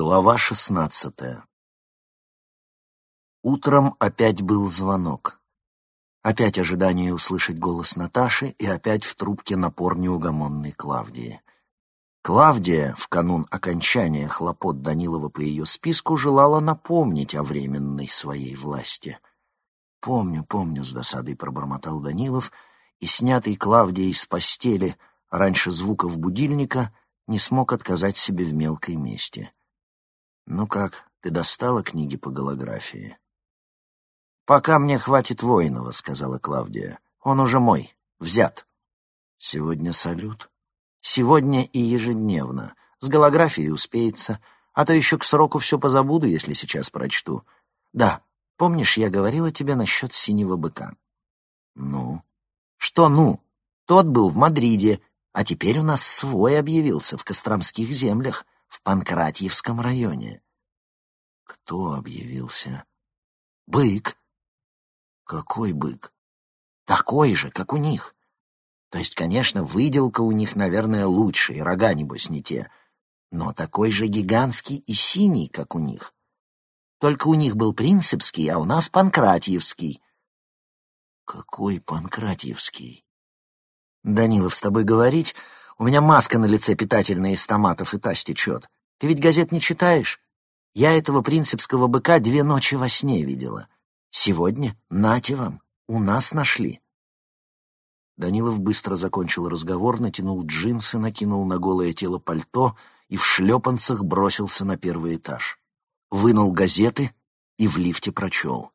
Глава шестнадцатая Утром опять был звонок. Опять ожидание услышать голос Наташи и опять в трубке напор неугомонной Клавдии. Клавдия в канун окончания хлопот Данилова по ее списку желала напомнить о временной своей власти. «Помню, помню», — с досадой пробормотал Данилов, и, снятый Клавдией с постели раньше звуков будильника, не смог отказать себе в мелкой мести. «Ну как, ты достала книги по голографии?» «Пока мне хватит Воинова», — сказала Клавдия. «Он уже мой. Взят». «Сегодня салют?» «Сегодня и ежедневно. С голографией успеется. А то еще к сроку все позабуду, если сейчас прочту. Да, помнишь, я говорила тебе насчет синего быка?» «Ну?» «Что «ну»? Тот был в Мадриде, а теперь у нас свой объявился в Костромских землях, в Панкратьевском районе». «Кто объявился?» «Бык. Какой бык? Такой же, как у них. То есть, конечно, выделка у них, наверное, лучше, и рога, небось, не те. Но такой же гигантский и синий, как у них. Только у них был принципский, а у нас панкратьевский. Какой панкратьевский? Данилов, с тобой говорить? У меня маска на лице питательная из томатов, и та стечет. Ты ведь газет не читаешь? Я этого принципского быка две ночи во сне видела. Сегодня, нате вам, у нас нашли. Данилов быстро закончил разговор, натянул джинсы, накинул на голое тело пальто и в шлепанцах бросился на первый этаж. Вынул газеты и в лифте прочел.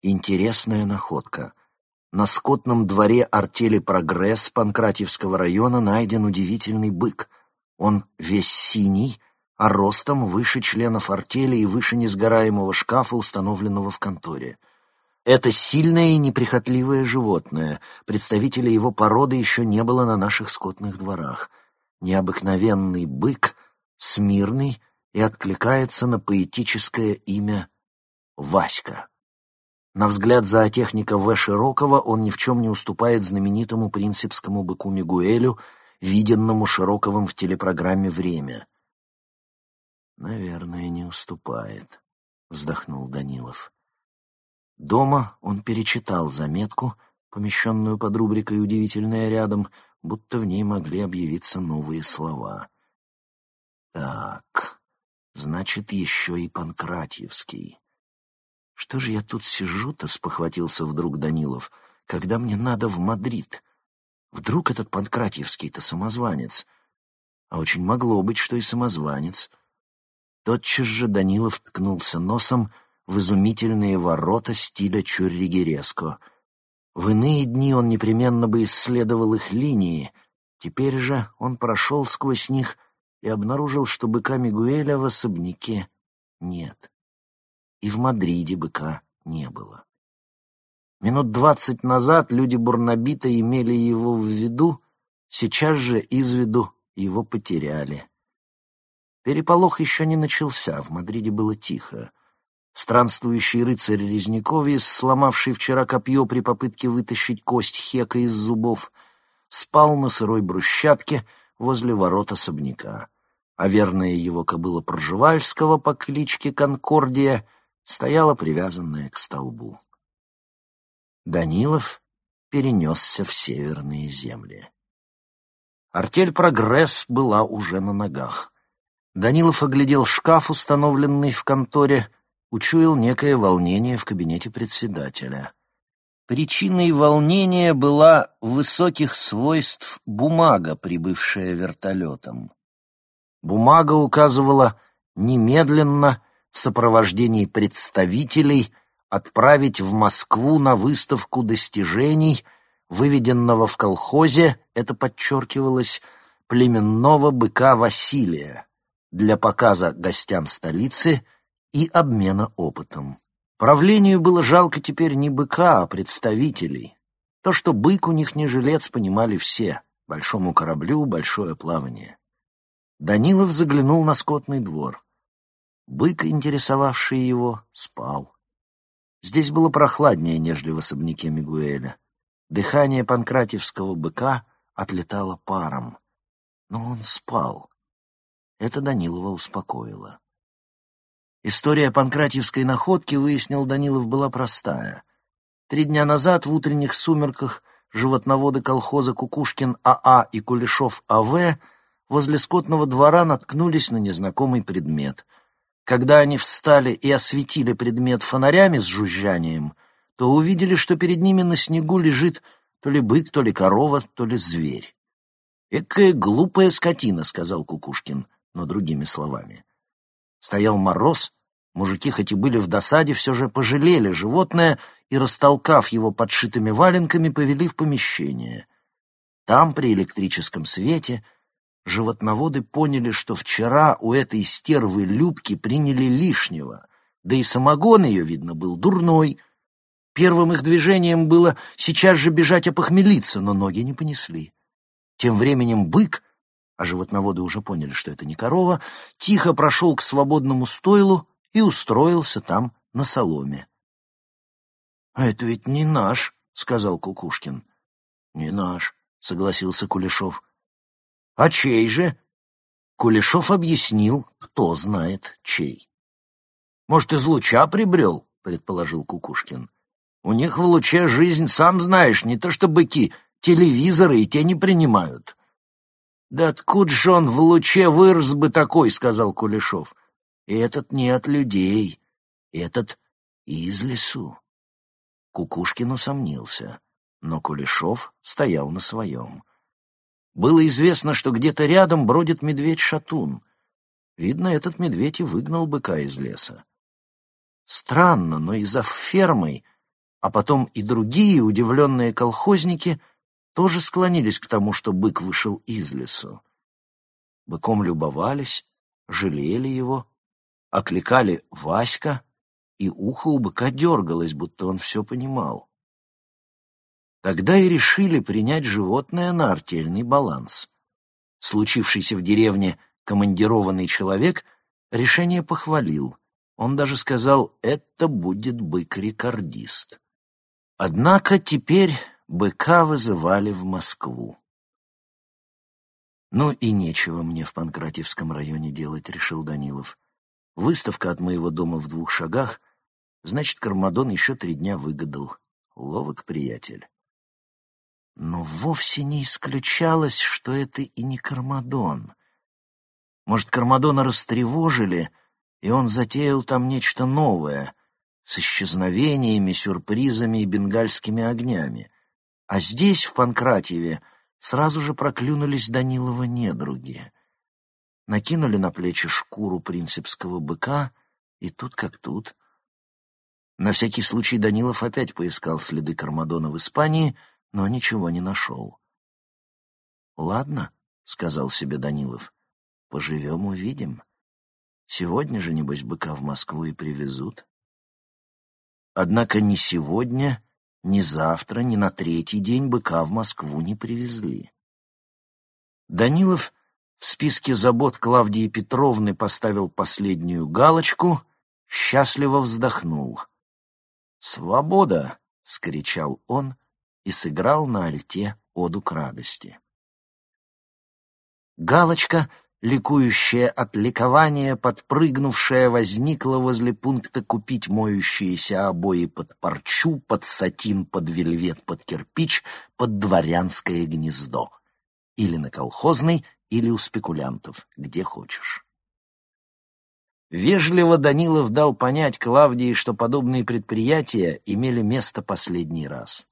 Интересная находка. На скотном дворе артели «Прогресс» Панкратьевского района найден удивительный бык. Он весь синий, а ростом выше членов артели и выше несгораемого шкафа, установленного в конторе. Это сильное и неприхотливое животное. Представителя его породы еще не было на наших скотных дворах. Необыкновенный бык, смирный и откликается на поэтическое имя Васька. На взгляд зоотехника В. Широкого он ни в чем не уступает знаменитому принципскому быку Мигуэлю, виденному Широковым в телепрограмме «Время». «Наверное, не уступает», — вздохнул Данилов. Дома он перечитал заметку, помещенную под рубрикой «Удивительное рядом», будто в ней могли объявиться новые слова. «Так, значит, еще и Панкратьевский». «Что же я тут сижу-то?» — спохватился вдруг Данилов. «Когда мне надо в Мадрид? Вдруг этот Панкратьевский-то самозванец?» А очень могло быть, что и самозванец. Тотчас же Данилов ткнулся носом в изумительные ворота стиля Чурригереско. В иные дни он непременно бы исследовал их линии, теперь же он прошел сквозь них и обнаружил, что быка Мигуэля в особняке нет. И в Мадриде быка не было. Минут двадцать назад люди Бурнабита имели его в виду, сейчас же из виду его потеряли. Переполох еще не начался, в Мадриде было тихо. Странствующий рыцарь Резняковец, сломавший вчера копье при попытке вытащить кость хека из зубов, спал на сырой брусчатке возле ворот особняка, а верная его кобыла Пржевальского по кличке Конкордия стояла привязанная к столбу. Данилов перенесся в северные земли. Артель «Прогресс» была уже на ногах — Данилов оглядел шкаф, установленный в конторе, учуял некое волнение в кабинете председателя. Причиной волнения была высоких свойств бумага, прибывшая вертолетом. Бумага указывала немедленно сопровождении представителей отправить в Москву на выставку достижений, выведенного в колхозе, это подчеркивалось, племенного быка Василия для показа гостям столицы и обмена опытом. Правлению было жалко теперь не быка, а представителей. То, что бык у них не жилец, понимали все. Большому кораблю большое плавание. Данилов заглянул на скотный двор. Бык, интересовавший его, спал. Здесь было прохладнее, нежели в особняке Мигуэля. Дыхание панкратевского быка отлетало паром. Но он спал. Это Данилова успокоило. История Панкратьевской находки, выяснил Данилов, была простая. Три дня назад в утренних сумерках животноводы колхоза Кукушкин АА и Кулешов АВ возле скотного двора наткнулись на незнакомый предмет. Когда они встали и осветили предмет фонарями с жужжанием, то увидели, что перед ними на снегу лежит то ли бык, то ли корова, то ли зверь. «Экая глупая скотина», — сказал Кукушкин, но другими словами. Стоял мороз, мужики хоть и были в досаде, все же пожалели животное и, растолкав его подшитыми валенками, повели в помещение. Там, при электрическом свете, животноводы поняли, что вчера у этой стервы Любки приняли лишнего, да и самогон ее, видно, был дурной. Первым их движением было сейчас же бежать опохмелиться, но ноги не понесли. Тем временем бык, а животноводы уже поняли, что это не корова, тихо прошел к свободному стойлу и устроился там на соломе. — А это ведь не наш, — сказал Кукушкин. — Не наш, — согласился Кулешов. — А чей же? Кулешов объяснил, кто знает чей. — Может, из луча прибрел, — предположил Кукушкин. — У них в луче жизнь, сам знаешь, не то что быки — Телевизоры и те не принимают. «Да откуда же он в луче вырос бы такой?» — сказал Кулешов. «Этот не от людей, этот из лесу». Кукушкин усомнился, но Кулешов стоял на своем. Было известно, что где-то рядом бродит медведь-шатун. Видно, этот медведь и выгнал быка из леса. Странно, но и за фермой, а потом и другие удивленные колхозники — тоже склонились к тому, что бык вышел из лесу. Быком любовались, жалели его, окликали Васька, и ухо у быка дергалось, будто он все понимал. Тогда и решили принять животное на артельный баланс. Случившийся в деревне командированный человек решение похвалил. Он даже сказал, это будет бык-рекордист. Однако теперь быка вызывали в Москву. «Ну и нечего мне в Панкратьевском районе делать», — решил Данилов. «Выставка от моего дома в двух шагах, значит, Кармадон еще три дня выгадал. Ловок приятель». Но вовсе не исключалось, что это и не Кармадон. Может, Кармадона растревожили, и он затеял там нечто новое, с исчезновениями, сюрпризами и бенгальскими огнями. А здесь, в Панкратьеве, сразу же проклюнулись Данилова недруги. Накинули на плечи шкуру принципского быка, и тут как тут. На всякий случай Данилов опять поискал следы Кармадона в Испании, но ничего не нашел. «Ладно», — сказал себе Данилов, — «поживем, увидим. Сегодня же, небось, быка в Москву и привезут». Однако ни сегодня, ни завтра, ни на третий день быка в Москву не привезли. Данилов в списке забот Клавдии Петровны поставил последнюю галочку, счастливо вздохнул. «Свобода!» — скричал он и сыграл на альте оду к радости. Галочка ликующая от ликования, подпрыгнувшая, возникла возле пункта купить моющиеся обои под парчу, под сатин, под вельвет, под кирпич, под дворянское гнездо. Или на колхозный, или у спекулянтов, где хочешь. Вежливо Данилов дал понять Клавдии, что подобные предприятия имели место последний раз.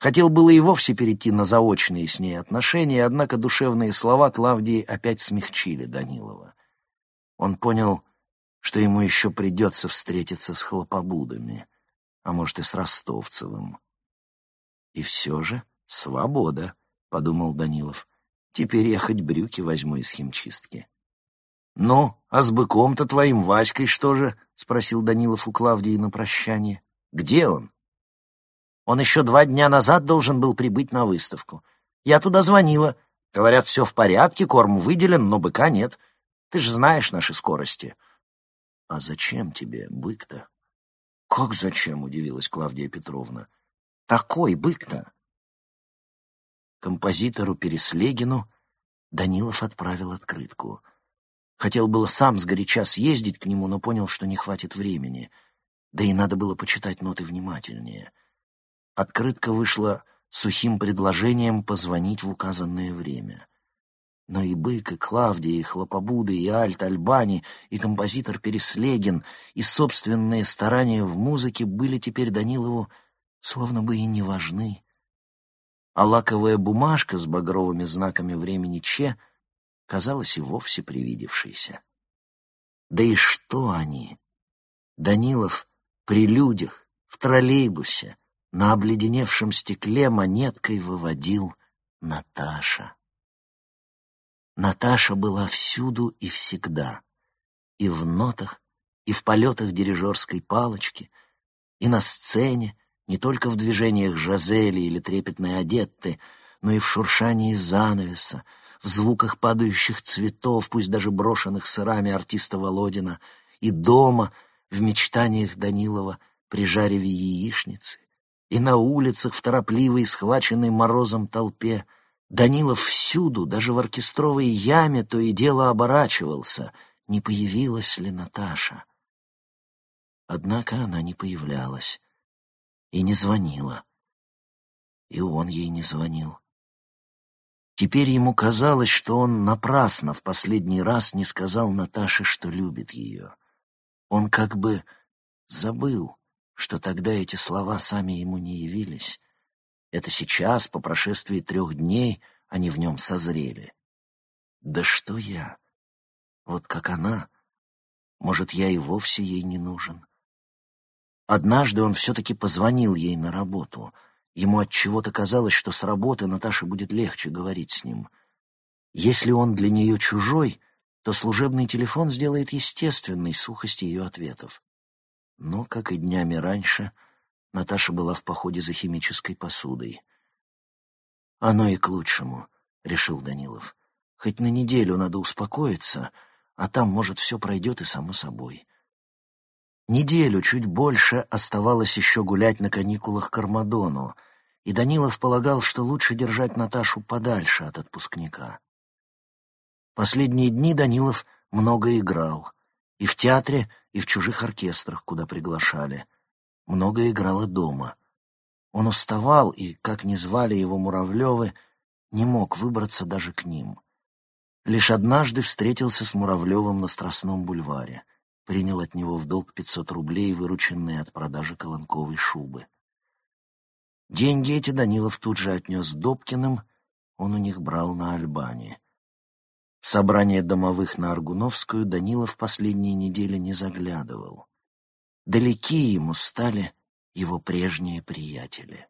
Хотел было и вовсе перейти на заочные с ней отношения, однако душевные слова Клавдии опять смягчили Данилова. Он понял, что ему еще придется встретиться с хлопобудами, а может и с Ростовцевым. «И все же свобода», — подумал Данилов. «Теперь я хоть брюки возьму из химчистки». «Ну, а с быком-то твоим Васькой что же?» — спросил Данилов у Клавдии на прощание. «Где он?» Он еще два дня назад должен был прибыть на выставку. Я туда звонила. Говорят, все в порядке, корм выделен, но быка нет. Ты же знаешь наши скорости. — А зачем тебе бык-то? — Как зачем? — удивилась Клавдия Петровна. — Такой бык-то. Композитору Переслегину Данилов отправил открытку. Хотел было сам сгоряча съездить к нему, но понял, что не хватит времени. Да и надо было почитать ноты внимательнее. Открытка вышла сухим предложением позвонить в указанное время. Но и Бык, и Клавдия, и Хлопобуда, и Альт Альбани, и композитор Переслегин, и собственные старания в музыке были теперь Данилову словно бы и не важны. А лаковая бумажка с багровыми знаками времени Че казалась и вовсе привидевшейся. Да и что они? Данилов при людях, в троллейбусе, на обледеневшем стекле монеткой выводил Наташа. Наташа была всюду и всегда, и в нотах, и в полетах дирижерской палочки, и на сцене, не только в движениях Жазели или трепетной Одетты, но и в шуршании занавеса, в звуках падающих цветов, пусть даже брошенных сырами артиста Володина, и дома, в мечтаниях Данилова при жареве яичницы, и на улицах в торопливой, схваченной морозом толпе — Данилов всюду, даже в оркестровой яме, то и дело оборачивался, не появилась ли Наташа. Однако она не появлялась и не звонила. И он ей не звонил. Теперь ему казалось, что он напрасно в последний раз не сказал Наташе, что любит ее. Он как бы забыл, что тогда эти слова сами ему не явились, это сейчас, по прошествии трех дней, они в нем созрели. Да что я? Вот как она. Может, я и вовсе ей не нужен. Однажды он все-таки позвонил ей на работу. Ему от чего то казалось, что с работы Наташе будет легче говорить с ним. Если он для нее чужой, то служебный телефон сделает естественной сухость ее ответов. Но, как и днями раньше, — Наташа была в походе за химической посудой. «Оно и к лучшему», — решил Данилов. «Хоть на неделю надо успокоиться, а там, может, все пройдет и само собой». Неделю, чуть больше, оставалось еще гулять на каникулах к Армадону, и Данилов полагал, что лучше держать Наташу подальше от отпускника. Последние дни Данилов много играл. И в театре, и в чужих оркестрах, куда приглашали — много играла дома. Он уставал и, как ни звали его Муравлевы, не мог выбраться даже к ним. Лишь однажды встретился с Муравлевым на Страстном бульваре, принял от него в долг пятьсот рублей, вырученные от продажи колонковой шубы. Деньги эти Данилов тут же отнес Добкиным, он у них брал на Альбане. В собрание домовых на Аргуновскую Данилов последние недели не заглядывал далеки ему стали его прежние приятели.